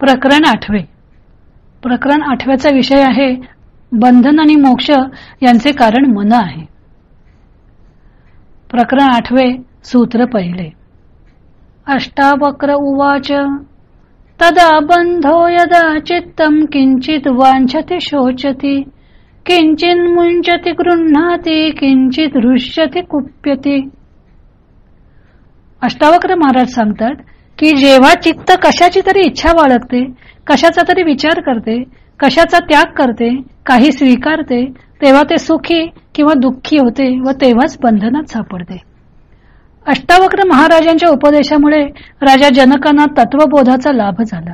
प्रकरण आठवे. प्रकरण आठव्याचा विषय आहे बंधन आणि मोक्ष यांचे कारण मन आहे. प्रकरण आठवे सूत्र पहिले. अष्टावक्र उवाच तदा बंधो यदा चित्तम किंचित वांछति शोचती किंचित मुंचती गृह्णाती किंचित हृष्यती कुप्यती. अष्टावक्र महाराज सांगतात की जेव्हा चित्त कशाची तरी इच्छा बाळगते कशाचा तरी विचार करते कशाचा त्याग करते काही स्वीकारते तेव्हा ते सुखी किंवा दुःखी होते व तेव्हाच बंधनात सापडते. अष्टावक्र महाराजांच्या उपदेशामुळे राजा जनकांना तत्वबोधाचा लाभ झाला.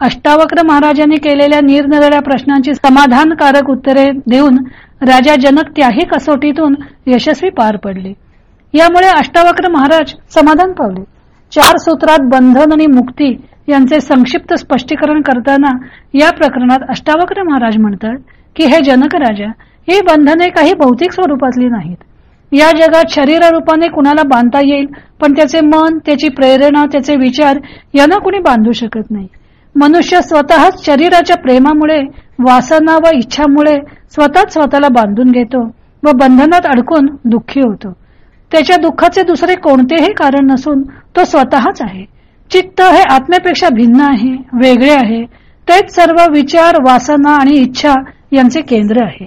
अष्टावक्र महाराजांनी केलेल्या निरनिराळ्या प्रश्नांची समाधानकारक उत्तरे देऊन राजा जनक त्याही कसोटीतून यशस्वी पार पडले. यामुळे अष्टावक्र महाराज समाधान पावले. चार सूत्रात बंधन आणि मुक्ती यांचे संक्षिप्त स्पष्टीकरण करताना या प्रकरणात अष्टावक्र महाराज म्हणतात की हे जनक राजा ही बंधने काही भौतिक स्वरूपातली नाहीत. या जगात शरीर रूपाने कुणाला बांधता येईल पण त्याचे मन त्याची प्रेरणा त्याचे विचार यांना कुणी बांधू शकत नाही. मनुष्य स्वतःच शरीराच्या प्रेमामुळे वासना व इच्छामुळे स्वतःच स्वतःला बांधून घेतो व बंधनात अडकून दुःखी होतो. त्याच्या दुःखाचे दुसरे कोणतेही कारण नसून तो स्वतःच आहे. चित्त हे आत्म्यापेक्षा भिन्न आहे वेगळे आहे. तेच सर्व विचार वासना आणि इच्छा यांचे केंद्र आहे.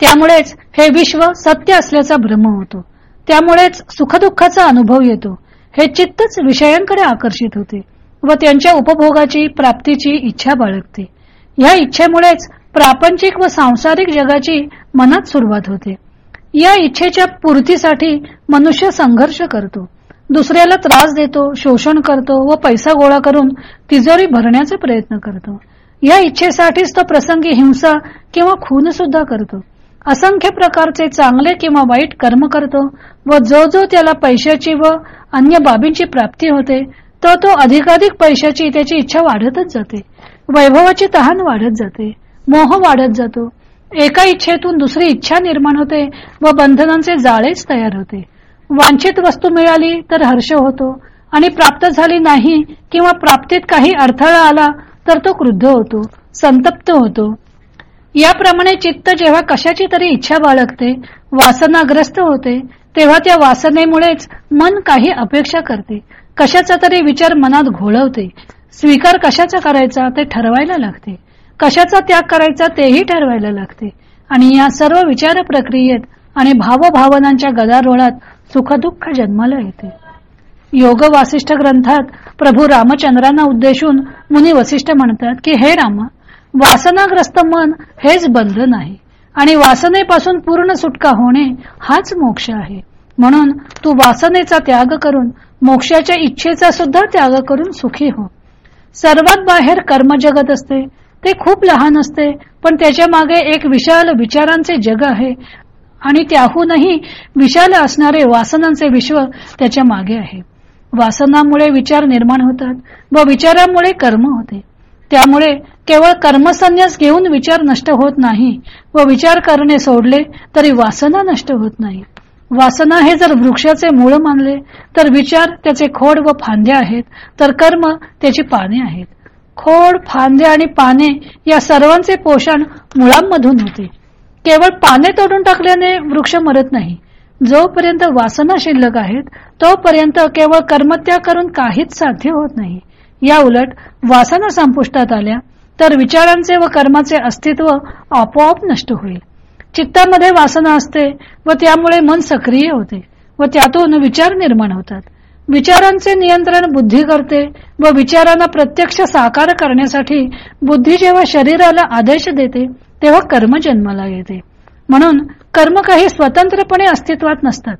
त्यामुळेच हे विश्व सत्य असल्याचा भ्रम होतो. त्यामुळेच सुखदुःखाचा अनुभव येतो. हे चित्तच विषयांकडे आकर्षित होते व त्यांच्या उपभोगाची प्राप्तीची इच्छा बाळगते. या इच्छेमुळेच प्रापंचिक व सांसारिक जगाची मनात सुरुवात होते. या इच्छेच्या पूर्तीसाठी मनुष्य संघर्ष करतो. दुसऱ्याला त्रास देतो शोषण करतो व पैसा गोळा करून तिजोरी भरण्याचा प्रयत्न करतो. या इच्छेसाठीच तो प्रसंगी हिंसा किंवा खून सुद्धा करतो. असंख्य प्रकारचे चांगले किंवा वाईट कर्म करतो व जो जो त्याला पैशाची व अन्य बाबींची प्राप्ती होते तो तो अधिकाधिक पैशाची त्याची इच्छा वाढतच जाते. वैभवाची तहान वाढत जाते. मोह वाढत जातो. एका इच्छेतून दुसरी इच्छा निर्माण होते व बंधनांचे जाळेच तयार होते. वांछित वस्तू मिळाली तर हर्ष होतो. आणि प्राप्त झाली नाही किंवा प्राप्तीत काही अडथळा आला तर तो क्रुद्ध होतो संतप्त होतो. याप्रमाणे चित्त जेव्हा कशाची तरी इच्छा बाळगते वासनाग्रस्त होते तेव्हा त्या वासनेमुळेच मन काही अपेक्षा करते कशाचा तरी विचार मनात घोळवते. स्वीकार कशाचा करायचा ते ठरवायला लागते. कशाचा त्याग करायचा तेही ठरवायला लागते. आणि या सर्व विचार प्रक्रियेत आणि भावभावनांच्या गदारोळात सुखदुःख जन्माला येते. योग वासिष्ठ ग्रंथात प्रभू रामचंद्रांना उद्देशून मुनी वसिष्ठ म्हणतात की हे रामा वासनाग्रस्त मन हेच बंधन आहे आणि वासनेपासून पूर्ण सुटका होणे हाच मोक्ष आहे. म्हणून तू वासनेचा त्याग करून मोक्षाच्या इच्छेचा सुद्धा त्याग करून सुखी हो. सर्वात बाहेर कर्मजगत असते ते खूप लहान असते पण त्याच्यामागे एक विशाल विचारांचे जग आहे आणि त्याहूनही विशाल असणारे वासनांचे विश्व त्याच्यामागे आहे. वासनामुळे विचार निर्माण होतात व विचारामुळे कर्म होते. त्यामुळे केवळ कर्मसन्यास घेऊन विचार नष्ट होत नाही व विचार करणे सोडले तरी वासना नष्ट होत नाही. वासना हे जर वृक्षाचे मूळ मानले तर विचार त्याचे खोड व फांदे आहेत तर कर्म त्याची पाने आहेत. खोड फांदे आणि पाने या सर्वांचे पोषण मुळांमधून होते. केवळ पाने तोडून टाकल्याने वृक्ष मरत नाही. जोपर्यंत वासना शिल्लक आहेत तोपर्यंत केवळ कर्मत्याग करून काहीच साध्य होत नाही. या उलट वासना संपुष्टात आल्या तर विचारांचे व कर्माचे अस्तित्व आपोआप नष्ट होईल. चित्तामध्ये वासना असते व त्यामुळे मन सक्रिय होते व त्यातून विचार निर्माण होतात. विचारांचे नियंत्रण बुद्धी करते व विचारांना प्रत्यक्ष साकार करण्यासाठी बुद्धी जेव्हा शरीराला आदेश देते तेव्हा कर्म जन्माला येते. म्हणून कर्म काही स्वतंत्रपणे अस्तित्वात नसतात.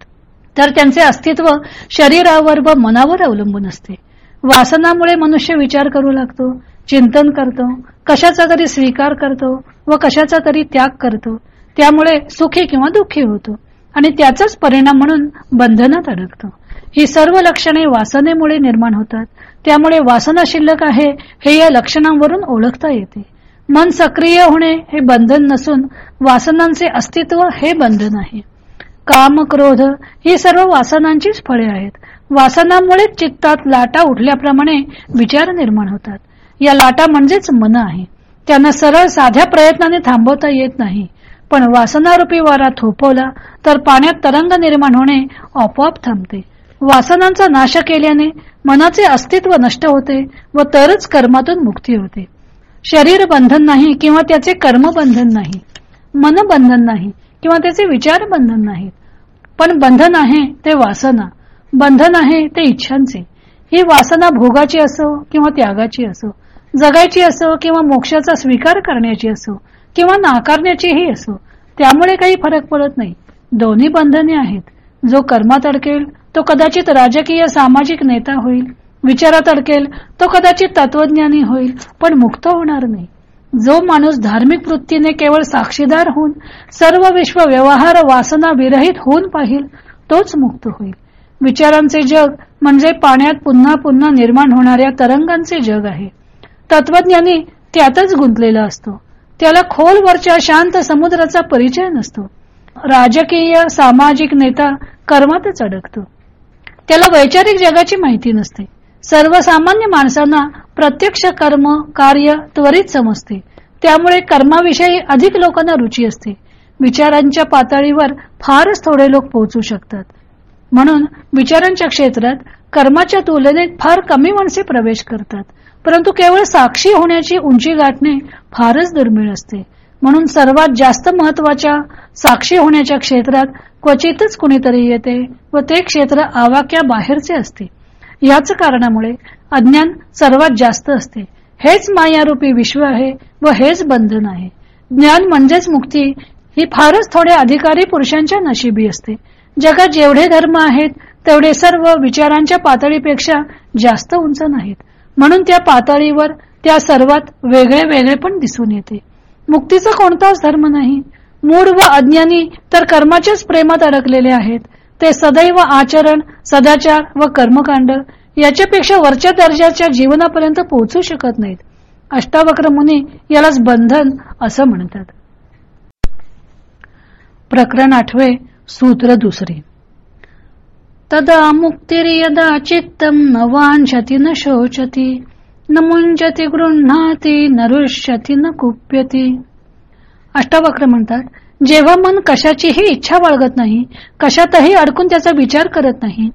तर त्यांचे अस्तित्व शरीरावर व मनावर अवलंबून असते. वासनामुळे मनुष्य विचार करू लागतो चिंतन करतो कशाचा तरी स्वीकार करतो व कशाचा तरी त्याग करतो. त्यामुळे सुखी किंवा दुःखी होतो आणि त्याचाच परिणाम म्हणून बंधनात अडकतो. ही सर्व लक्षणे वासनेमुळे निर्माण होतात. त्यामुळे वासना शिल्लक आहे हे या लक्षणांवरून ओळखता येते. मन सक्रिय होणे हे बंधन नसून वासनांचे अस्तित्व हे बंधन आहे. काम क्रोध ही सर्व वासनांचीच फळे आहेत. वासनामुळे चित्तात लाटा उठल्याप्रमाणे विचार निर्माण होतात. या लाटा म्हणजेच मन आहे. त्यांना सरळ साध्या प्रयत्नाने थांबवता येत नाही. पण वासनारूपी वारा थोपवला तर पाण्यात तरंग निर्माण होणे आपोआप थांबते. वासनांचा नाश केल्याने मनाचे अस्तित्व नष्ट होते व तरच कर्मातून मुक्ती होते. शरीर बंधन नाही किंवा त्याचे कर्म बंधन नाही मन बंधन नाही किंवा त्याचे विचार बंधन नाहीत पण बंधन आहे ते वासना बंधन आहे ते इच्छांचे. ही वासना भोगाची असो किंवा त्यागाची असो जगायची असो किंवा मोक्षाचा स्वीकार करण्याची असो किंवा नाकारण्याचीही असो त्यामुळे काही फरक पडत नाही. दोन्ही बंधने आहेत. जो कर्मात अडकेल तो कदाचित राजकीय सामाजिक नेता होईल. विचारात अडकेल तो कदाचित तत्वज्ञानी होईल पण मुक्त होणार नाही. जो माणूस धार्मिक वृत्तीने केवळ साक्षीदार होऊन सर्व विश्व व्यवहार वासना विरहित होऊन पाहिल तोच मुक्त होईल. विचारांचे जग म्हणजे पाण्यात पुन्हा पुन्हा निर्माण होणाऱ्या तरंगांचे जग आहे. तत्वज्ञानी त्यातच गुंतलेला असतो. त्याला खोलवरच्या शांत समुद्राचा परिचय नसतो. राजकीय सामाजिक नेता कर्मातच अडकतो. त्याला वैचारिक जगाची माहिती नसते. सर्वसामान्य माणसांना प्रत्यक्ष कर्म कार्य त्वरित समजते. त्यामुळे कर्माविषयी अधिक लोकांना रुची असते. विचारांच्या पातळीवर फारच थोडे लोक पोहोचू शकतात. म्हणून विचारांच्या क्षेत्रात कर्माच्या तुलनेत फार कमी माणसे प्रवेश करतात. परंतु केवळ साक्षी होण्याची उंची गाठणे फारच दुर्मिळ असते. म्हणून सर्वात जास्त महत्त्वाच्या साक्षी होण्याच्या क्षेत्रात क्वचितच कुणीतरी येते व ते क्षेत्र आवाक्या बाहेरचे असते. याच कारणामुळे अज्ञान सर्वात जास्त असते. हेच मायारूपी विश्व आहे व हेच बंधन आहे. ज्ञान म्हणजेच मुक्ती ही फारच थोड्या अधिकारी पुरुषांच्या नशिबी असते. जगात जेवढे धर्म आहेत तेवढे सर्व विचारांच्या पातळीपेक्षा जास्त उंच नाहीत. म्हणून त्या पातळीवर त्या सर्वात वेगळे वेगळे पण दिसून येते. मुक्तीचा कोणताच धर्म नाही. मूळ व अज्ञानी तर कर्माच्याच प्रेमात अडकलेले आहेत. ते सदैव आचरण सदाचार व कर्मकांड याच्यापेक्षा वरच्या दर्जाच्या जीवनापर्यंत पोहोचू शकत नाहीत. अष्टावक्र मुनी यालाच बंधन असं म्हणतात. प्रकरण आठवे सूत्र दुसरे. तदा मुक्तिर्यदा चित्तम न वांछती न शोचती न मुंजती गृह्णाती न रुष्यती न कुप्यती. अष्टावक्र म्हणतात जेव्हा मन कशाचीही इच्छा बाळगत नाही कशातही अडकून त्याचा विचार करत नाही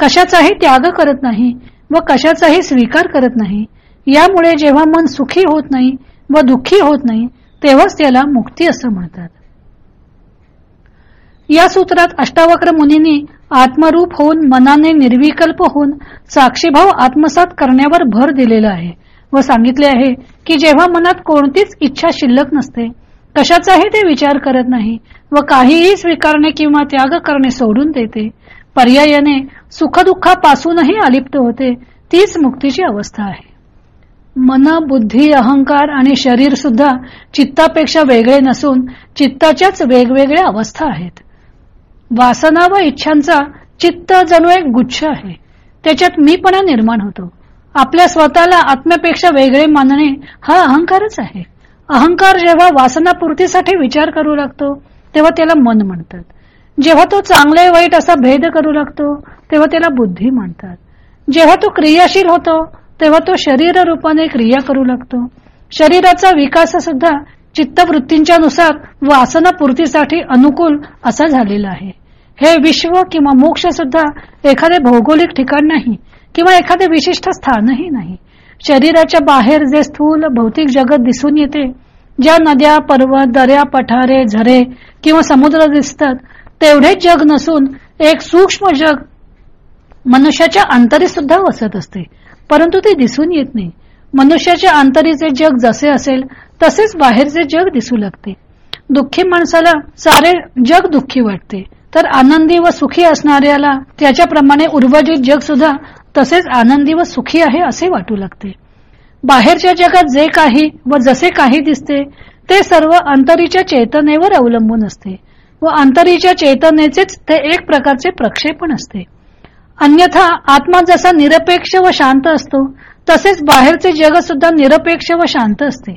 कशाचाही त्याग करत नाही व कशाचाही स्वीकार करत नाही यामुळे जेव्हा मन सुखी होत नाही व दुःखी होत नाही तेव्हाच त्याला मुक्ती असं म्हणतात. या सूत्रात अष्टावक्र मुनींनी आत्मरूप होऊन मनाने निर्विकल्प होऊन साक्षीभाव आत्मसात करण्यावर भर दिलेला आहे व सांगितले आहे की जेव्हा मनात कोणतीच इच्छा शिल्लक नसते कशाचाही ते विचार करत नाही व काहीही स्वीकारणे किंवा त्याग करणे सोडून देते. पर्यायाने सुखदुःखापासूनही अलिप्त होते तीच मुक्तीची अवस्था आहे. मन बुद्धी अहंकार आणि शरीर सुद्धा चित्तापेक्षा वेगळे नसून चित्ताच्याच वेगवेगळ्या अवस्था आहेत. वासना व इच्छांचा चित्त जणू एक गुच्छ आहे. त्याच्यात मीपणा निर्माण होतो. आपल्या स्वतःला आत्म्यापेक्षा वेगळे मानणे हा अहंकारच आहे. अहंकार जेव्हा वासनापूर्तीसाठी विचार करू लागतो तेव्हा त्याला मन म्हणतात. जेव्हा तो चांगले वाईट असा भेद करू लागतो तेव्हा त्याला बुद्धी म्हणतात. जेव्हा तो क्रियाशील होतो तेव्हा तो शरीर रूपाने क्रिया करू लागतो. शरीराचा विकास सुद्धा चित्तवृत्तींच्या नुसार वासनापूर्तीसाठी अनुकूल असा झालेला आहे. हे विश्व किंवा मोक्ष सुद्धा एखादे भौगोलिक ठिकाण नाही किंवा एखादे विशिष्ट स्थानही नाही. शरीराच्या बाहेर जे स्थूल भौतिक जगत दिसून येते ज्या नद्या पर्वत दऱ्या पठारे झरे किंवा समुद्र दिसतात तेवढेच जग नसून एक सूक्ष्म जग मनुष्याच्या अंतरी सुद्धा वसत असते. परंतु ते दिसून येत नाही. मनुष्याच्या अंतरीचे जग जसे असेल तसेच बाहेरचे जग दिसू लागते. दुःखी माणसाला सारे जग दुःखी वाटते. तर आनंदी व सुखी असणाऱ्याला त्याच्याप्रमाणे उर्वरित जग सुद्धा तसेच आनंदी व सुखी आहे असे वाटू लागते. बाहेरच्या जगात जे काही व जसे काही दिसते ते सर्व अंतरीच्या चेतनेवर अवलंबून असते व अंतरीच्या चेतनेचेच ते एक प्रकारचे प्रक्षेपण असते. अन्यथा आत्मा जसा निरपेक्ष व शांत असतो तसेच बाहेरचे जग सुद्धा निरपेक्ष व शांत असते.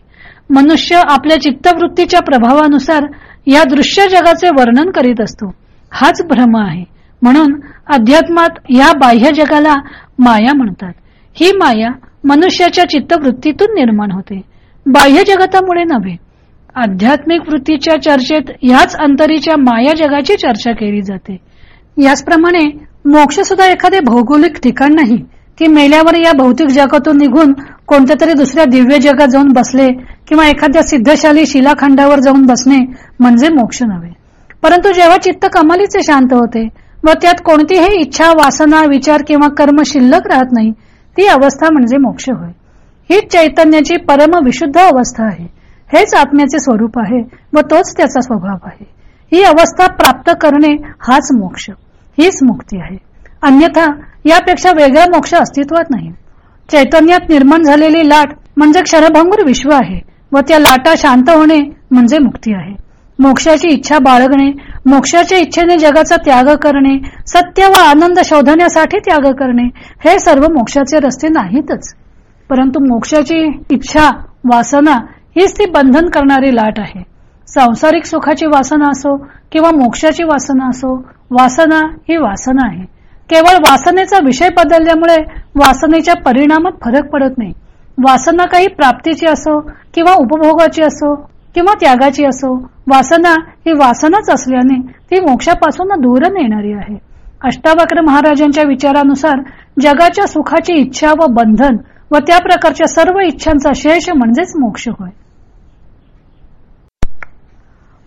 मनुष्य आपल्या चित्तवृत्तीच्या प्रभावानुसार या दृश्य जगाचे वर्णन करीत असतो. हाच भ्रम आहे. म्हणून अध्यात्मात या बाह्य जगाला माया म्हणतात. ही माया मनुष्याच्या चित्तवृत्तीतून निर्माण होते. बाह्य जगतामुळे नव्हे. आध्यात्मिक वृत्तीच्या चर्चेत याच अंतरीच्या माया जगाची चर्चा केली जाते. याचप्रमाणे मोक्ष सुद्धा एखादे भौगोलिक ठिकाण नाही. की मेल्यावर या भौतिक जगातून निघून कोणत्या तरी दुसऱ्या दिव्य जगात जाऊन बसले किंवा एखाद्या सिद्धशाली शिलाखंडावर जाऊन बसणे म्हणजे मोक्ष नव्हे. परंतु जेव्हा चित्त कमालीचे शांत होते व त्यात कोणतीही इच्छा वासना विचार किंवा कर्म शिल्लक राहत नाही. ती अवस्था म्हणजे मोक्ष होय. हीच चैतन्याची परम विशुद्ध अवस्था आहे. हेच आत्म्याचे स्वरूप आहे व तोच त्याचा स्वभाव आहे. ही अवस्था प्राप्त करणे हाच मोक्ष. हीच मुक्ती आहे. अन्यथा यापेक्षा वेगळा मोक्ष अस्तित्वात नाही. चैतन्यात निर्माण झालेली लाट म्हणजे क्षरभंगूर विश्व आहे व त्या लाटा शांत होणे म्हणजे मुक्ती आहे. मोक्षाची इच्छा बाळगणे मोक्षाच्या इच्छेने जगाचा त्याग करणे सत्य व आनंद शोधण्यासाठी त्याग करणे हे सर्व मोक्षाचे रस्ते नाहीतच. परंतु मोक्षाची इच्छा वासना हीच ती बंधन करणारी लाट आहे. सांसारिक सुखाची वासना असो किंवा मोक्षाची वासना असो वासना ही वासना आहे. केवळ वासनेचा विषय बदलल्यामुळे वासनेच्या परिणामात फरक पडत नाही. वासना काही प्राप्तीची असो किंवा उपभोगाची असो किंवा त्यागाची असो वासना ही वासनाच असल्याने ती मोक्षापासून दूर नेणारी आहे. अष्टावक्र महाराजांच्या विचारानुसार जगाच्या सुखाची इच्छा व बंधन व त्या प्रकारच्या सर्व इच्छांचा शेष म्हणजेच मोक्ष होय.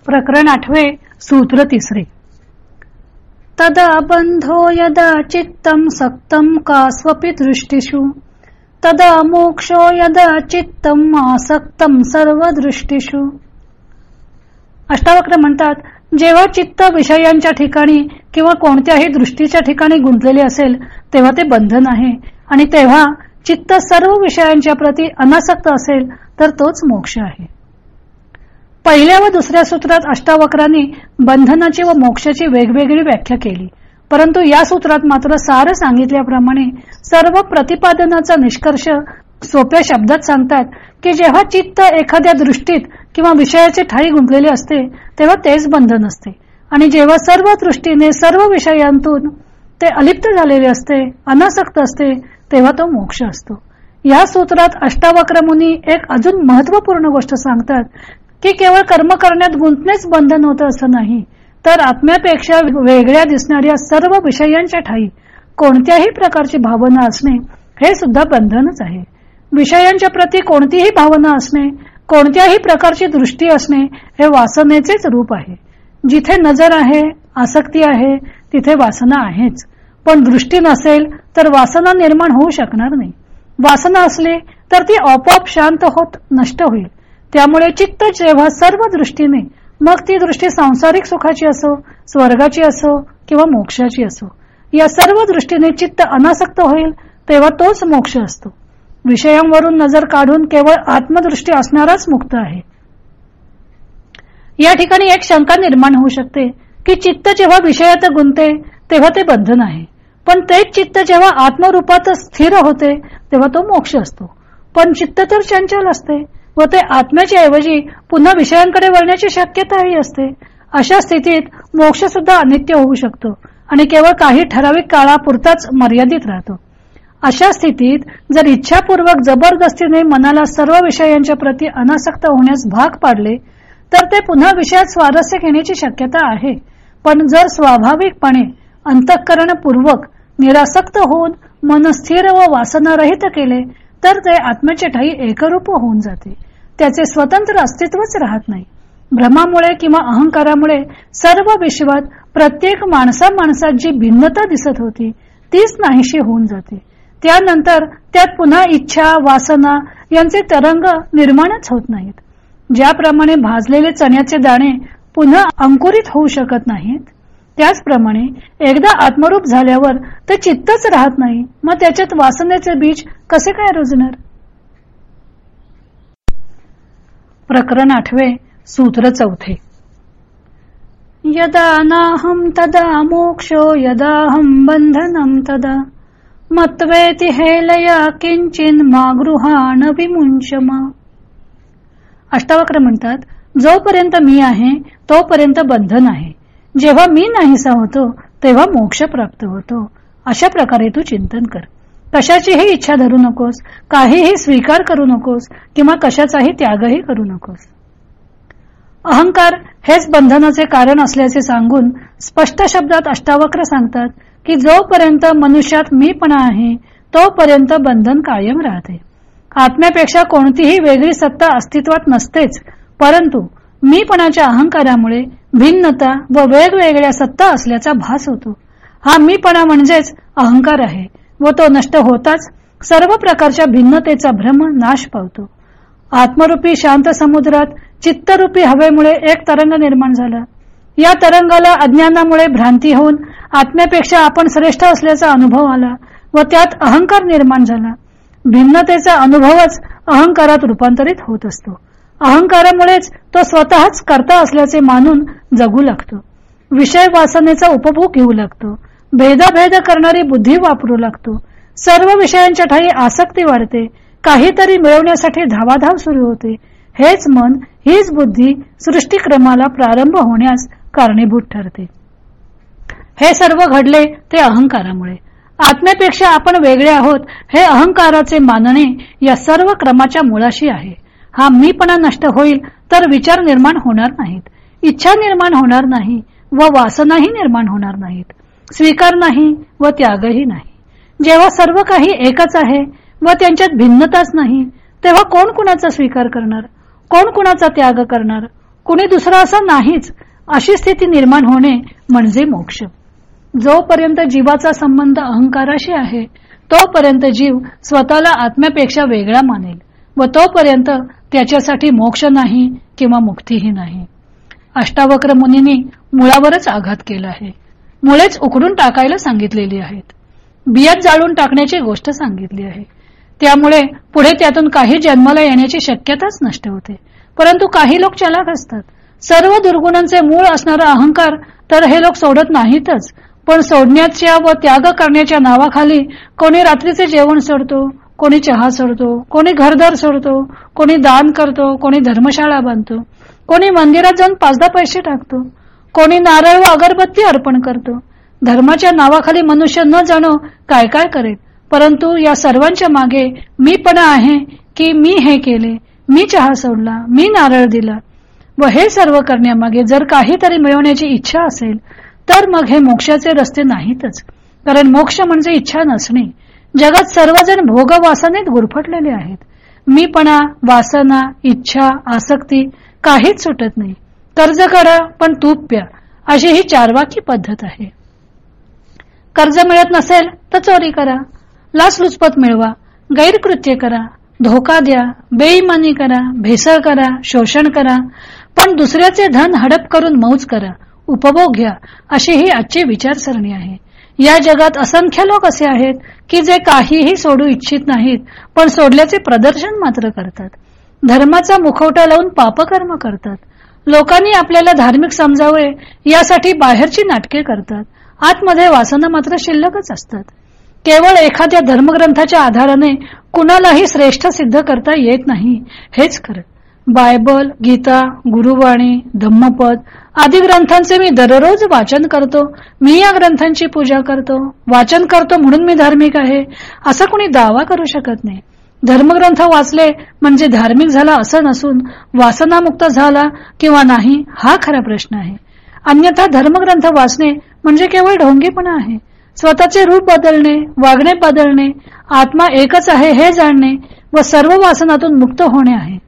प्रकरण आठवे सूत्र तिसरे. तदा बंधो यदा चित्तम सक्तम का स्वपी दृष्टीषु? तदा मोक्षो यदा चित्तम आसक्तम सर्व दृष्टीषु अष्टावक्र म्हणतात जेव्हा चित्त विषयांच्या ठिकाणी किंवा कोणत्याही दृष्टीच्या ठिकाणी गुंतलेले असेल तेव्हा ते बंधन आहे आणि तेव्हा चित्त सर्व विषयांच्या प्रती अनासक्त असेल तर तोच मोक्ष आहे. पहिल्या व दुसऱ्या सूत्रात अष्टावक्रांनी बंधनाची व मोक्षाची वेगवेगळी व्याख्या केली. परंतु या सूत्रात मात्र सार सांगितल्याप्रमाणे सर्व प्रतिपादनाचा निष्कर्ष सोप्या शब्दात सांगतात की जेव्हा चित्त एखाद्या दृष्टीत किंवा विषयाचे ठाई गुंतलेले असते तेव्हा तेच बंधन असते आणि जेव्हा सर्व दृष्टीने सर्व विषयांतून ते अलिप्त झालेले असते अनासक्त असते तेव्हा तो मोक्ष असतो. या सूत्रात अष्टावक्रमुनी एक अजून महत्त्वपूर्ण गोष्ट सांगतात की केवळ कर्म करण्यात गुंतणेच बंधन होतं असं नाही तर आत्म्यापेक्षा वेगळ्या दिसणाऱ्या सर्व विषयांच्या ठाई कोणत्याही प्रकारची भावना असणे हे सुद्धा बंधनच आहे. विषयांच्या प्रती कोणतीही भावना असणे कोणत्याही प्रकारची दृष्टी असणे हे वासनेचेच रूप आहे. जिथे नजर आहे आसक्ती आहे तिथे वासना आहेच. पण दृष्टी नसेल तर वासना निर्माण होऊ शकणार नाही. वासना असली तर ती आपोआप शांत होत नष्ट होईल. त्यामुळे चित्त जेव्हा सर्व दृष्टीने मग ती दृष्टी सांसारिक सुखाची असो स्वर्गाची असो किंवा मोक्षाची असो. या सर्व दृष्टीने चित्त अनासक्त होईल तेव्हा तोच मोक्ष असतो. विषयांवरून नजर काढून केवळ आत्मदृष्टी असणाराच मुक्त आहे. या ठिकाणी एक शंका निर्माण होऊ शकते की चित्त जेव्हा विषयात गुंते तेव्हा ते बंधन आहे पण तेच चित्त जेव्हा आत्मरूपात स्थिर होते तेव्हा तो मोक्ष असतो. पण चित्त तर चंचल असते. व ते आत्म्याच्या ऐवजी पुन्हा विषयांकडे वळण्याची शक्यताही असते. अशा स्थितीत मोक्ष सुद्धा अनित्य होऊ शकतो आणि केवळ काही ठराविक काळापुरताच मर्यादित राहतो. अशा स्थितीत जर इच्छापूर्वक जबरदस्तीने मनाला सर्व विषयांच्या प्रती अनासक्त होण्यास भाग पाडले तर ते पुन्हा विषयात स्वारस्य घेण्याची शक्यता आहे. पण जर स्वाभाविकपणे अंतःकरणपूर्वक निरासक्त होऊन मन स्थिर व वासनारहित केले तर ते आत्म्याचे ठाई एकरूप होऊन जाते. त्याचे स्वतंत्र अस्तित्वच राहत नाही. भ्रमामुळे किंवा अहंकारामुळे सर्व विश्वात प्रत्येक माणसा माणसात जी भिन्नता दिसत होती तीच नाहीशी होऊन जाते. त्यानंतर त्यात पुन्हा इच्छा वासना यांचे तरंग निर्माणच होत नाहीत. ज्याप्रमाणे भाजलेले चण्याचे दाणे पुन्हा अंकुरित होऊ शकत नाहीत त्याचप्रमाणे एकदा आत्मरूप झाल्यावर ते चित्तच राहत नाही. मग त्याच्यात वासनेचे बीज कसे काय रुजणार? प्रकरण आठवे सूत्र चौथे. यदा नाहम तदा मोक्षो यदाहम बंधनम तदा। मत्वेति हेलया किंचिन मागृहाण विमुंशमा अष्टावक्र म्हणतात जोपर्यंत मी आहे तोपर्यंत बंधन आहे. जेव्हा मी नाहीसा होतो तेव्हा मोक्ष प्राप्त होतो. अशा प्रकारे तू चिंतन कर. कशाचीही इच्छा धरू नकोस काहीही स्वीकार करू नकोस किंवा कशाचाही त्यागही करू नकोस. अहंकार हेच बंधनाचे कारण असल्याचे सांगून स्पष्ट शब्दात अष्टावक्र सांगतात की जोपर्यंत मनुष्यात मीपणा आहे तोपर्यंत बंधन कायम राहते. आत्म्यापेक्षा कोणतीही वेगळी सत्ता अस्तित्वात नसतेच परंतु मीपणाच्या अहंकारामुळे भिन्नता व वेगवेगळ्या सत्ता असल्याचा भास होतो. हा मीपणा म्हणजेच अहंकार आहे व तो नष्ट होताच सर्व प्रकारच्या भिन्नतेचा भ्रम नाश पावतो. आत्मरूपी शांत समुद्रात चित्तरूपी हवेमुळे एक तरंग निर्माण झाला. या तरंगाला अज्ञानामुळे भ्रांती होऊन आत्म्यापेक्षा आपण श्रेष्ठ असल्याचा अनुभव आला व त्यात अहंकार निर्माण झाला. भिन्नतेचा अनुभवच अहंकारात रूपांतरित होत असतो. अहंकारामुळेच तो स्वतःच करता असल्याचे मानून जगू लागतो. विषय वासनेचा उपभोग घेऊ लागतो. भेदाभेद करणारी बुद्धी वापरू लागतो. सर्व विषयांच्या ठाई आसक्ती वाढते. काहीतरी मिळवण्यासाठी धावाधाव सुरू होते. हेच मन हीच बुद्धी सृष्टीक्रमाला प्रारंभ होण्यास कारणीभूत ठरते. हे सर्व घडले ते अहंकारामुळे. आत्म्यापेक्षा आपण वेगळे आहोत हे अहंकाराचे मानणे या सर्व क्रमाच्या मुळाशी आहे. हा मीपणा नष्ट होईल तर विचार निर्माण होणार नाहीत. इच्छा निर्माण होणार नाही व वासनाही निर्माण होणार नाहीत. स्वीकार नाही व त्यागही नाही. जेव्हा सर्व काही एकच आहे व त्यांच्यात भिन्नताच नाही तेव्हा कोण कुणाचा स्वीकार करणार? कोण कुणाचा त्याग करणार? कुणी दुसरा असा नाहीच अशी स्थिती निर्माण होणे म्हणजे मोक्ष. जोपर्यंत जीवाचा संबंध अहंकाराशी आहे तोपर्यंत जीव स्वतःला आत्म्यापेक्षा वेगळा मानेल. व तोपर्यंत त्याच्यासाठी मोक्ष नाही किंवा मुक्तीही नाही. अष्टावक्र मुनींनी मुळावरच आघात केला आहे. मुळेच उकडून टाकायला सांगितलेली आहेत. बियात जाळून टाकण्याची गोष्ट सांगितली आहे. त्यामुळे पुढे त्यातून काही जन्माला येण्याची शक्यताच नष्ट होते. परंतु काही लोक चलाक असतात. सर्व दुर्गुणांचे मूळ असणारा अहंकार तर हे लोक सोडत नाहीतच. पण सोडण्याच्या व त्याग करण्याच्या नावाखाली कोणी रात्रीचे जेवण सोडतो? कोणी चहा सोडतो कोणी घरदार सोडतो कोणी दान करतो कोणी धर्मशाळा बांधतो कोणी मंदिरात जाऊन पाच पैसे टाकतो कोणी नारळ व अगरबत्ती अर्पण करतो. धर्माच्या नावाखाली मनुष्य न जाणो काय काय करेल परंतु या सर्वांच्या मागे मी पण आहे की मी हे केले मी चहा सोडला मी नारळ दिला. व हे सर्व करण्यामागे जर काहीतरी मिळवण्याची इच्छा असेल तर मग हे मोक्षाचे रस्ते नाहीतच कारण मोक्ष म्हणजे इच्छा नसणे. जगात सर्वजण भोग वासनेत गुरफटलेले आहेत. मीपणा वासना इच्छा आसक्ती काहीच सुटत नाही. कर्ज करा पण तूप प्या अशी ही चारवाकी पद्धत आहे. कर्ज मिळत नसेल तर चोरी करा. लाचलुचपत मिळवा. गैरकृत्य करा. धोका द्या. बेईमानी करा. भेसळ करा. शोषण करा. पण दुसऱ्याचे धन हडप करून मौज करा. उपभोग घ्या. अशी ही आजची विचारसरणी आहे. या जगात असंख्य लोक असे आहेत की जे काहीही सोडू इच्छित नाहीत पण सोडल्याचे प्रदर्शन मात्र करतात. धर्माचा मुखवटा लावून पापकर्म करतात. लोकांनी आपल्याला धार्मिक समजावे यासाठी बाहेरची नाटके करतात. आतमध्ये वासना मात्र शिल्लकच असतात. केवळ एखाद्या धर्मग्रंथाच्या आधाराने कुणालाही श्रेष्ठ सिद्ध करता येत नाही हेच खरं. बायबल गीता गुरुवाणी धम्मपद आदी ग्रंथांचे मी दररोज वाचन करतो. मी या ग्रंथांची पूजा करतो. वाचन करतो म्हणून मी धार्मिक आहे. असा कुणी दावा करू शकत नाही. धर्मग्रंथ वाचले म्हणजे धार्मिक झाला असं नसून वासनामुक्त झाला किंवा नाही हा खरा प्रश्न आहे. अन्यथा धर्मग्रंथ वाचणे म्हणजे केवळ ढोंगीपणा आहे. स्वतःचे रूप बदलणे वागणे बदलणे आत्मा एकच आहे हे जाणणे व सर्व वासनातून मुक्त होणे आहे.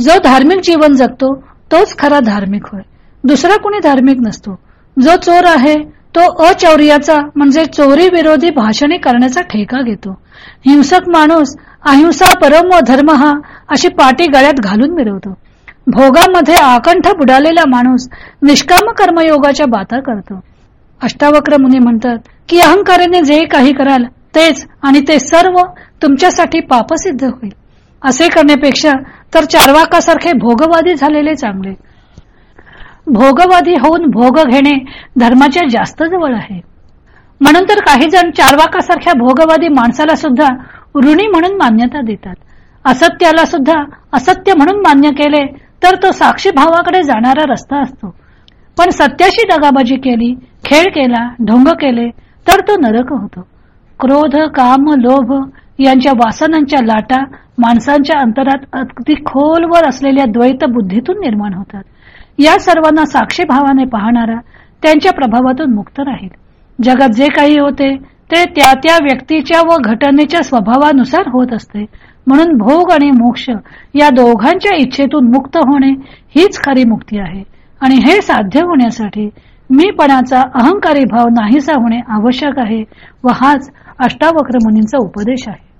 जो धार्मिक जीवन जगतो तोच खरा धार्मिक होय. दुसरा कोणी धार्मिक नसतो. जो चोर आहे तो अचौर्याचा म्हणजे चोरी विरोधी भाषणे करण्याचा ठेका घेतो. हिंसक माणूस अहिंसा परम व धर्म हा अशी पाटी गळ्यात घालून मिरवतो. भोगामध्ये आकंठ बुडालेला माणूस निष्काम कर्मयोगाच्या बाता करतो. अष्टावक्र मुनी म्हणतात की अहंकाराने जे काही कराल तेच आणि ते सर्व तुमच्यासाठी पापसिद्ध होईल. असे करण्यापेक्षा तर चारवाकासारखे भोगवादी झालेले चांगले. भोगवादी होऊन भोग घेणे धर्माच्या जास्त जवळ आहे. म्हणून तर काही जण चारवाकासारख्या भोगवादी माणसाला सुद्धा ऋणी म्हणून मान्यता देतात. असत्याला सुद्धा असत्य म्हणून मान्य केले तर तो साक्षी भावाकडे जाणारा रस्ता असतो. पण सत्याशी दगाबाजी केली खेळ केला ढोंग केले तर तो नरक होतो. क्रोध काम लोभ यांच्या वासनांच्या लाटा माणसांच्या अंतरात अगदी खोलवर असलेल्या द्वैत बुद्धीतून निर्माण होतात. या सर्वांना साक्षीभावाने पाहणारा त्यांच्या प्रभावातून मुक्त राहील. जगात जे काही होते ते त्या त्या व्यक्तीच्या व घटनेच्या स्वभावानुसार होत असते. म्हणून भोग आणि मोक्ष या दोघांच्या इच्छेतून मुक्त होणे हीच खरी मुक्ती आहे. आणि हे साध्य होण्यासाठी मीपणाचा अहंकारी भाव नाहीसा होणे आवश्यक आहे व हाच अष्टावक्र मुनींचा उपदेश आहे.